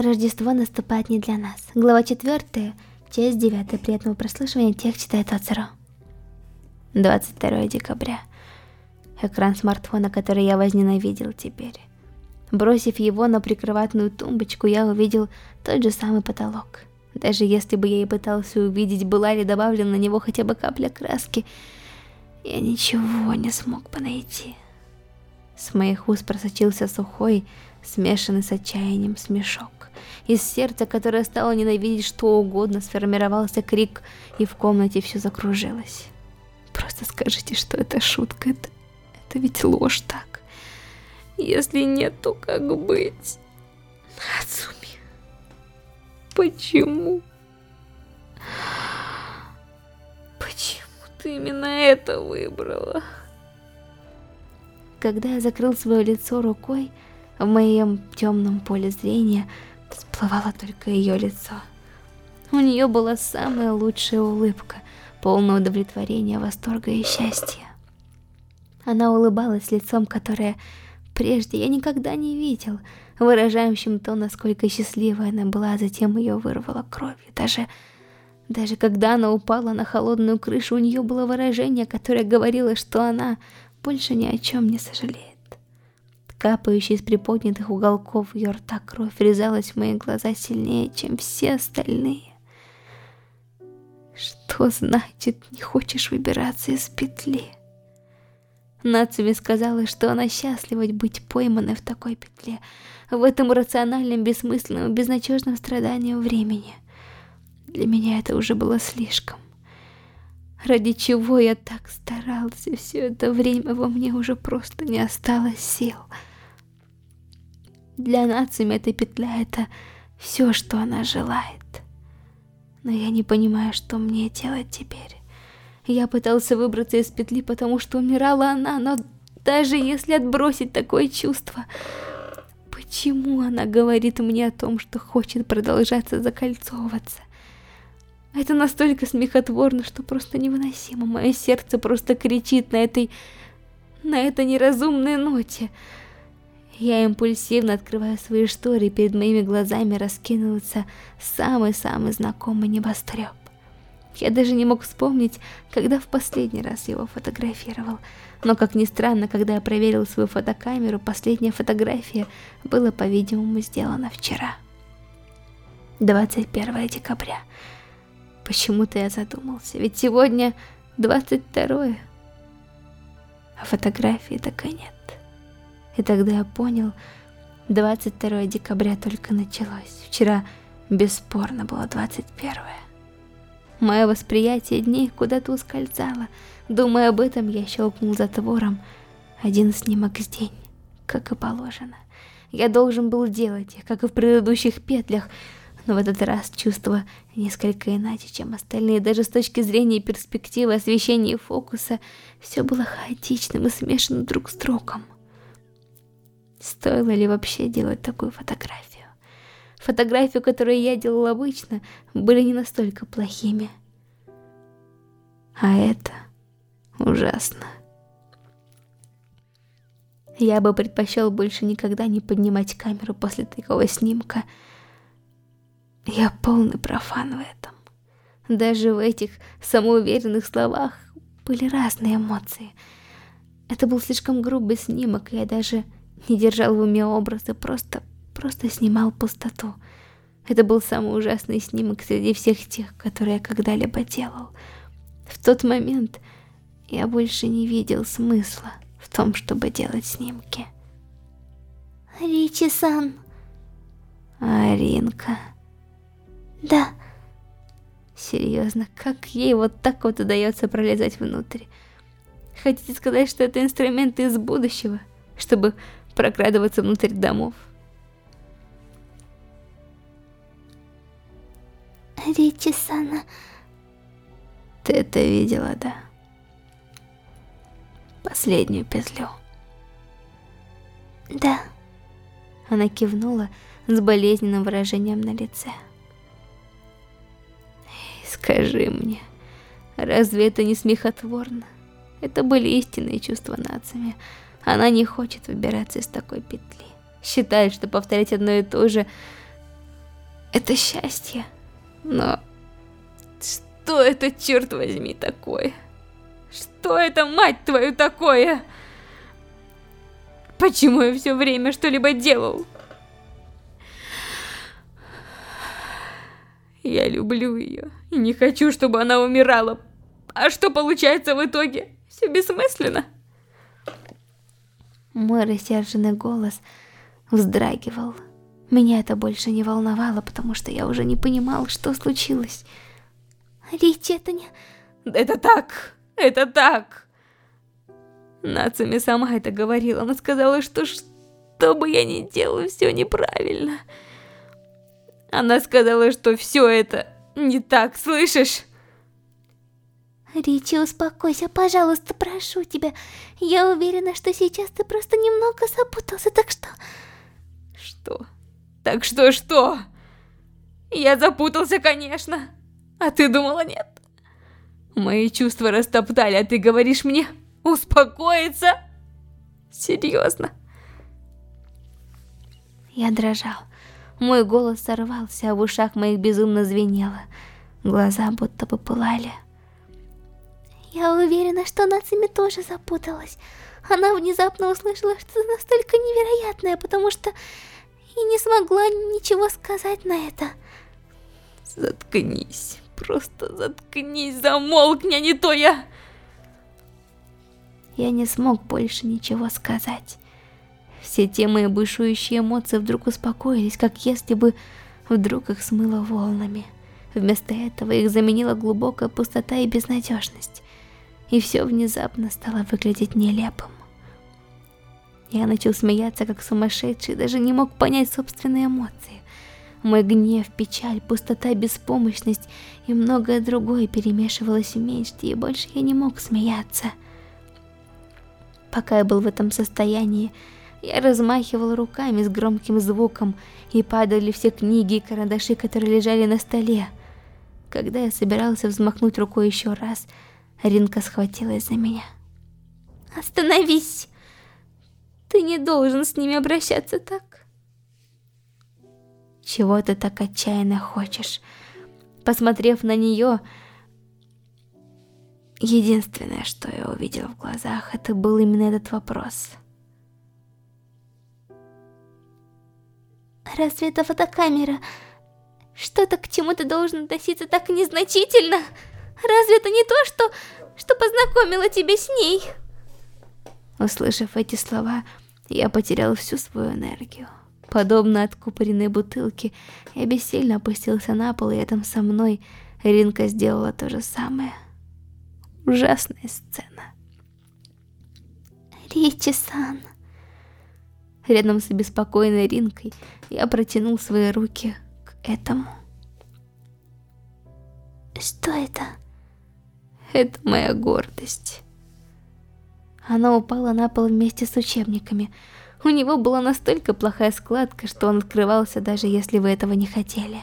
Рождество наступает не для нас. Глава 4, часть 9. Приятного прослушивания. Тех читает Ацеро. 22 декабря. Экран смартфона, который я возненавидел теперь. Бросив его на прикроватную тумбочку, я увидел тот же самый потолок. Даже если бы я и пытался увидеть, была ли добавлена на него хотя бы капля краски, я ничего не смог бы найти. С моих уст просочился сухой, смешанный с отчаянием смешок. Из сердца, которое стало ненавидеть что угодно, сформировался крик, и в комнате все закружилось. Просто скажите, что это шутка, это, это ведь ложь так. Если нет, то как быть? Ацуми, почему? Почему ты именно это выбрала? Когда я закрыл свое лицо рукой, в моем темном поле зрения всплывало только ее лицо. У нее была самая лучшая улыбка, полная удовлетворения, восторга и счастья. Она улыбалась лицом, которое прежде я никогда не видел, выражающим то, насколько счастливой она была, а затем ее вырвало кровью. Даже, даже когда она упала на холодную крышу, у нее было выражение, которое говорило, что она больше ни о чем не сожалеет. Капающая из приподнятых уголков ее рта кровь врезалась в мои глаза сильнее, чем все остальные. Что значит не хочешь выбираться из петли? Нацуми сказала, что она счастлива быть пойманной в такой петле, в этом рациональном, бессмысленном, безнадежном страдании времени. Для меня это уже было слишком. Ради чего я так старался все это время, во мне уже просто не осталось сил. Для Нацуми эта петля — это все, что она желает. Но я не понимаю, что мне делать теперь. Я пытался выбраться из петли, потому что умирала она, но даже если отбросить такое чувство, почему она говорит мне о том, что хочет продолжаться закольцовываться? Это настолько смехотворно, что просто невыносимо. Мое сердце просто кричит на этой... на этой неразумной ноте. Я импульсивно открываю свои шторы, и перед моими глазами раскинулся самый-самый знакомый небоскреб. Я даже не мог вспомнить, когда в последний раз его фотографировал. Но, как ни странно, когда я проверил свою фотокамеру, последняя фотография была, по-видимому, сделана вчера. 21 декабря. Почему-то я задумался, ведь сегодня 22 а фотографии так и нет. И тогда я понял, 22 декабря только началось. Вчера бесспорно было 21. Мое восприятие дней куда-то ускользало. Думая об этом, я щелкнул затвором. Один снимок с день, как и положено. Я должен был делать их, как и в предыдущих петлях, но в этот раз чувство несколько иначе, чем остальные. Даже с точки зрения перспективы освещения и фокуса, все было хаотичным и смешано друг с другом. Стоило ли вообще делать такую фотографию? Фотографию, которую я делал обычно, были не настолько плохими. А это ужасно. Я бы предпочел больше никогда не поднимать камеру после такого снимка. Я полный профан в этом. Даже в этих самоуверенных словах были разные эмоции. Это был слишком грубый снимок, и я даже не держал в уме образы, просто, просто снимал пустоту. Это был самый ужасный снимок среди всех тех, которые я когда-либо делал. В тот момент я больше не видел смысла в том, чтобы делать снимки. Ричи-сан. Аринка. Да. Серьезно, как ей вот так вот удается пролезать внутрь? Хотите сказать, что это инструменты из будущего, чтобы прокрадываться внутрь домов. Ричи-сана... Ты это видела, да? Последнюю петлю. Да. Она кивнула с болезненным выражением на лице. Скажи мне, разве это не смехотворно? Это были истинные чувства нациями. Она не хочет выбираться из такой петли. Считает, что повторять одно и то же это счастье. Но что это, черт возьми, такое? Что это, мать твою, такое? Почему я все время что-либо делал? Я люблю ее и не хочу, чтобы она умирала. А что получается в итоге? Все бессмысленно. Мой рассерженный голос вздрагивал. Меня это больше не волновало, потому что я уже не понимал, что случилось. Ричи, это не... Это так, это так. Нацами сама это говорила. Она сказала, что что бы я ни делала, все неправильно. Она сказала, что все это не так, слышишь? Ричи, успокойся, пожалуйста, прошу тебя. Я уверена, что сейчас ты просто немного запутался, так что... Что? Так что что? Я запутался, конечно. А ты думала, нет? Мои чувства растоптали, а ты говоришь мне успокоиться? Серьезно? Я дрожал. Мой голос сорвался, а в ушах моих безумно звенело. Глаза будто бы пылали. Я уверена, что Нацими тоже запуталась. Она внезапно услышала что-то настолько невероятное, потому что и не смогла ничего сказать на это. Заткнись, просто заткнись, замолкни, а не то я... Я не смог больше ничего сказать. Все те мои бушующие эмоции вдруг успокоились, как если бы вдруг их смыло волнами. Вместо этого их заменила глубокая пустота и безнадежность. И все внезапно стало выглядеть нелепым. Я начал смеяться как сумасшедший, даже не мог понять собственные эмоции. Мой гнев, печаль, пустота, беспомощность и многое другое перемешивалось вместе, и больше я не мог смеяться. Пока я был в этом состоянии, я размахивал руками с громким звуком, и падали все книги и карандаши, которые лежали на столе. Когда я собирался взмахнуть рукой еще раз, Ринка схватилась за меня. «Остановись! Ты не должен с ними обращаться так!» «Чего ты так отчаянно хочешь?» Посмотрев на нее, единственное, что я увидел в глазах, это был именно этот вопрос – Разве это фотокамера? Что-то к чему ты должен относиться так незначительно? Разве это не то, что, что познакомило тебя с ней? Услышав эти слова, я потерял всю свою энергию. Подобно откупоренной бутылке, я бессильно опустился на пол, и рядом со мной Ринка сделала то же самое. Ужасная сцена. Ричи-сан... Рядом с беспокойной Ринкой я протянул свои руки к этому. Что это? Это моя гордость. Она упала на пол вместе с учебниками. У него была настолько плохая складка, что он открывался, даже если вы этого не хотели.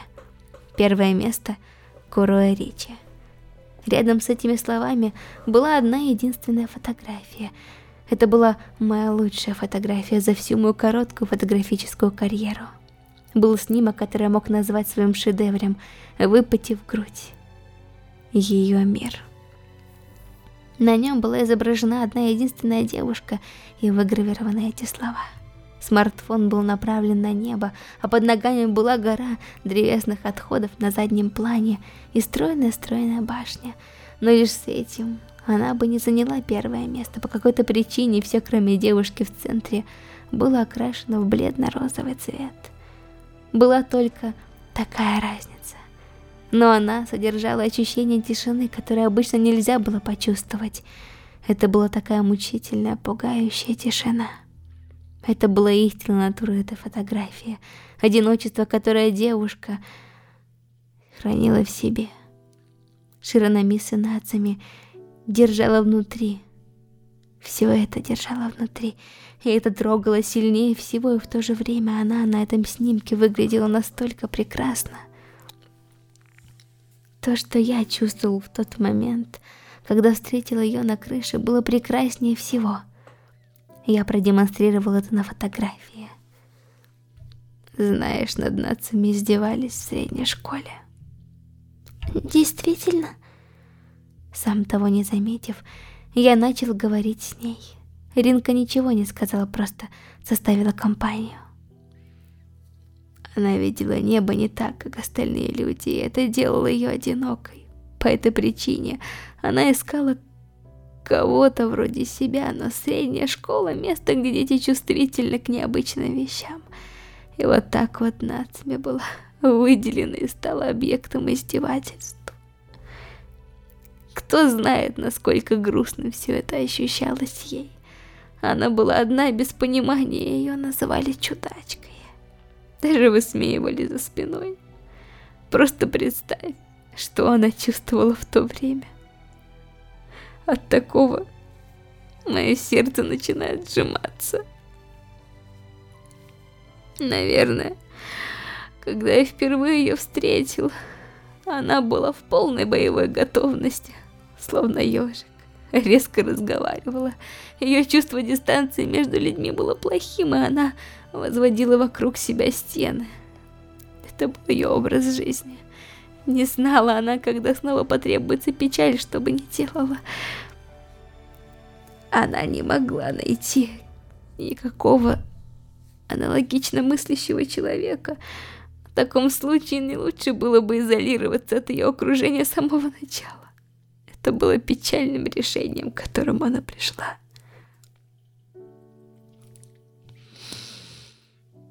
Первое место — Куроя Ричи. Рядом с этими словами была одна единственная фотография — это была моя лучшая фотография за всю мою короткую фотографическую карьеру. Был снимок, который я мог назвать своим шедевром, выпотив грудь. Ее мир. На нем была изображена одна единственная девушка и выгравированы эти слова. Смартфон был направлен на небо, а под ногами была гора древесных отходов на заднем плане и стройная-стройная башня. Но лишь с этим она бы не заняла первое место. По какой-то причине все, кроме девушки в центре, было окрашено в бледно-розовый цвет. Была только такая разница. Но она содержала ощущение тишины, которое обычно нельзя было почувствовать. Это была такая мучительная, пугающая тишина. Это была истинная натура этой фотографии. Одиночество, которое девушка хранила в себе. Широноми с инациями держала внутри. Все это держала внутри, и это трогало сильнее всего, и в то же время она на этом снимке выглядела настолько прекрасно. То, что я чувствовал в тот момент, когда встретила ее на крыше, было прекраснее всего. Я продемонстрировал это на фотографии. Знаешь, над нациями издевались в средней школе. Действительно? Сам того не заметив, я начал говорить с ней. Ринка ничего не сказала, просто составила компанию. Она видела небо не так, как остальные люди, и это делало ее одинокой. По этой причине она искала кого-то вроде себя, но средняя школа – место, где дети чувствительны к необычным вещам. И вот так вот Нацме была выделена и стала объектом издевательств. Кто знает, насколько грустно все это ощущалось ей. Она была одна, без понимания ее называли чудачкой. Даже высмеивали за спиной. Просто представь, что она чувствовала в то время. От такого мое сердце начинает сжиматься. Наверное, когда я впервые ее встретил, она была в полной боевой готовности, словно ежик резко разговаривала. Ее чувство дистанции между людьми было плохим, и она возводила вокруг себя стены. Это был ее образ жизни. Не знала она, когда снова потребуется печаль, чтобы не делала. Она не могла найти никакого аналогично мыслящего человека. В таком случае не лучше было бы изолироваться от ее окружения с самого начала. Это было печальным решением, к которому она пришла.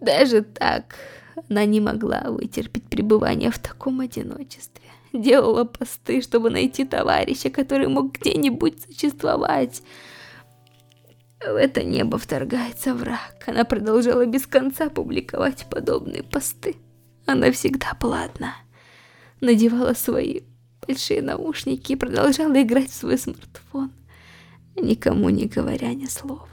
Даже так она не могла вытерпеть пребывание в таком одиночестве. Делала посты, чтобы найти товарища, который мог где-нибудь существовать. В это небо вторгается враг. Она продолжала без конца публиковать подобные посты. Она всегда была одна. Надевала свои большие наушники и продолжала играть в свой смартфон, никому не говоря ни слова.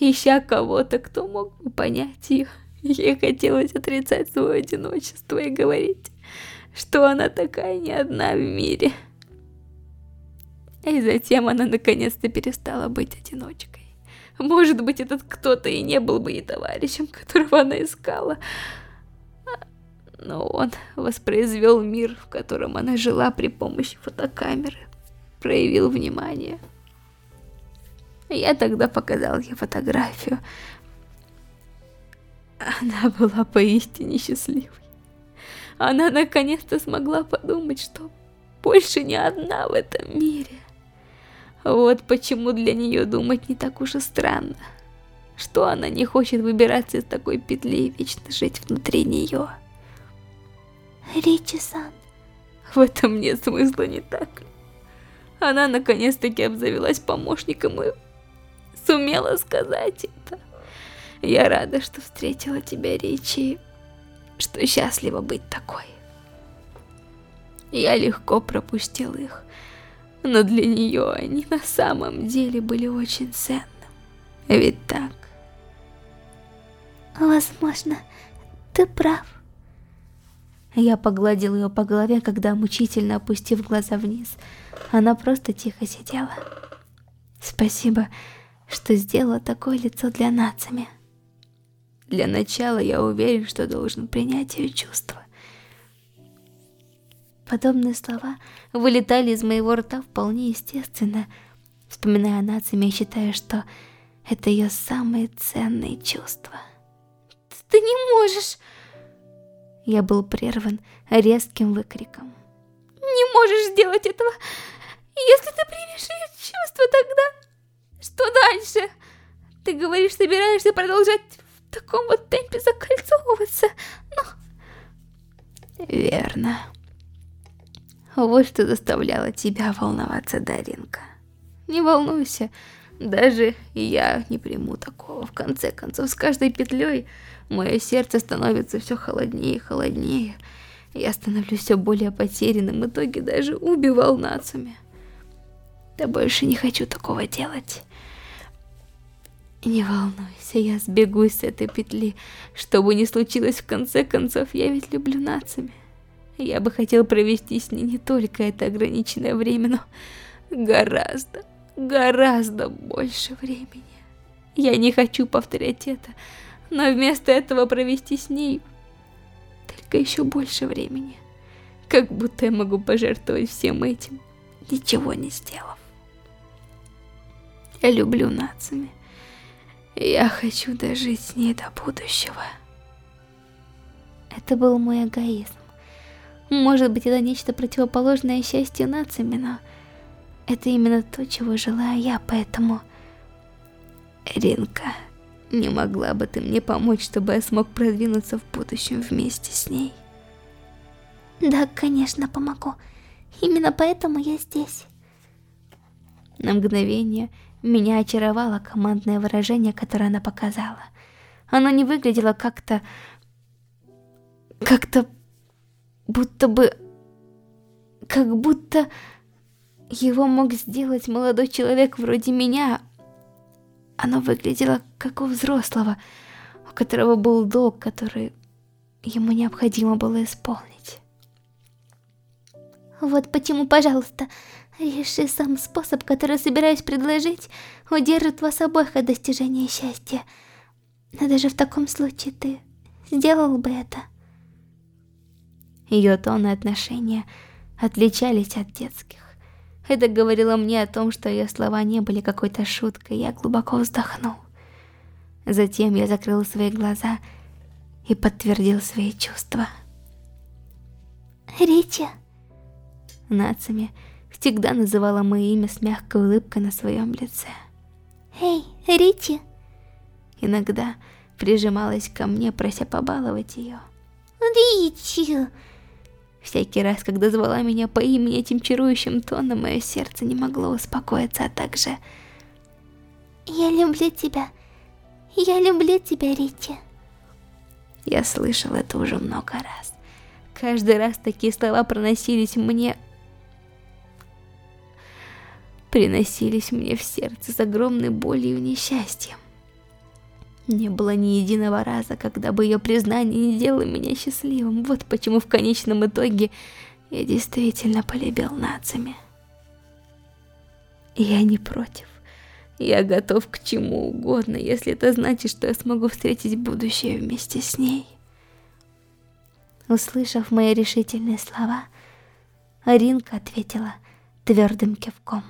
Ища кого-то, кто мог бы понять ее, ей хотелось отрицать свое одиночество и говорить, что она такая не одна в мире. И затем она наконец-то перестала быть одиночкой. Может быть, этот кто-то и не был бы ей товарищем, которого она искала, но он воспроизвел мир, в котором она жила при помощи фотокамеры, проявил внимание. Я тогда показал ей фотографию. Она была поистине счастливой. Она наконец-то смогла подумать, что больше не одна в этом мире. Вот почему для нее думать не так уж и странно, что она не хочет выбираться из такой петли и вечно жить внутри нее. Ричи-сан. В этом нет смысла, не так ли? Она наконец-таки обзавелась помощником и сумела сказать это. Я рада, что встретила тебя, Ричи, что счастлива быть такой. Я легко пропустил их, но для нее они на самом деле были очень ценным. Ведь так? Возможно, ты прав. Я погладил ее по голове, когда, мучительно опустив глаза вниз, она просто тихо сидела. Спасибо, что сделала такое лицо для Нацами. Для начала я уверен, что должен принять ее чувства. Подобные слова вылетали из моего рта вполне естественно. Вспоминая о Нацами, я считаю, что это ее самые ценные чувства. Ты не можешь... Я был прерван резким выкриком. Не можешь сделать этого. Если ты примешь ее чувства, тогда... Что дальше? Ты говоришь, собираешься продолжать таком вот темпе закольцовываться, но... Верно. Вот что заставляло тебя волноваться, Даринка. Не волнуйся, даже я не приму такого. В конце концов, с каждой петлей Мое сердце становится все холоднее и холоднее. Я становлюсь все более потерянным, в итоге даже убивал нацами. Да больше не хочу такого делать. Не волнуйся, я сбегу с этой петли. Что бы ни случилось, в конце концов, я ведь люблю нацами. Я бы хотел провести с ней не только это ограниченное время, но гораздо, гораздо больше времени. Я не хочу повторять это но вместо этого провести с ней только еще больше времени. Как будто я могу пожертвовать всем этим, ничего не сделав. Я люблю Нацами. Я хочу дожить с ней до будущего. Это был мой эгоизм. Может быть, это нечто противоположное счастью Нацами, но это именно то, чего желаю я, поэтому... Ринка, не могла бы ты мне помочь, чтобы я смог продвинуться в будущем вместе с ней? Да, конечно, помогу. Именно поэтому я здесь. На мгновение меня очаровало командное выражение, которое она показала. Оно не выглядело как-то... Как-то... Будто бы... Как будто... Его мог сделать молодой человек вроде меня. Оно выглядело как у взрослого, у которого был долг, который ему необходимо было исполнить. Вот почему, пожалуйста, реши сам способ, который собираюсь предложить, удержит вас обоих от достижения счастья. Но даже в таком случае ты сделал бы это. Ее тон и отношения отличались от детских. Это говорило мне о том, что ее слова не были какой-то шуткой, я глубоко вздохнул. Затем я закрыл свои глаза и подтвердил свои чувства. Ричи. Нацами всегда называла мое имя с мягкой улыбкой на своем лице. Эй, Ричи. Иногда прижималась ко мне, прося побаловать ее. Ричи. Всякий раз, когда звала меня по имени этим чарующим тоном, мое сердце не могло успокоиться, а также... Я люблю тебя. Я люблю тебя, Ричи. Я слышал это уже много раз. Каждый раз такие слова проносились мне... Приносились мне в сердце с огромной болью и несчастьем. Не было ни единого раза, когда бы ее признание не делало меня счастливым. Вот почему в конечном итоге я действительно полюбил нацами. Я не против. Я готов к чему угодно, если это значит, что я смогу встретить будущее вместе с ней. Услышав мои решительные слова, Аринка ответила твердым кивком.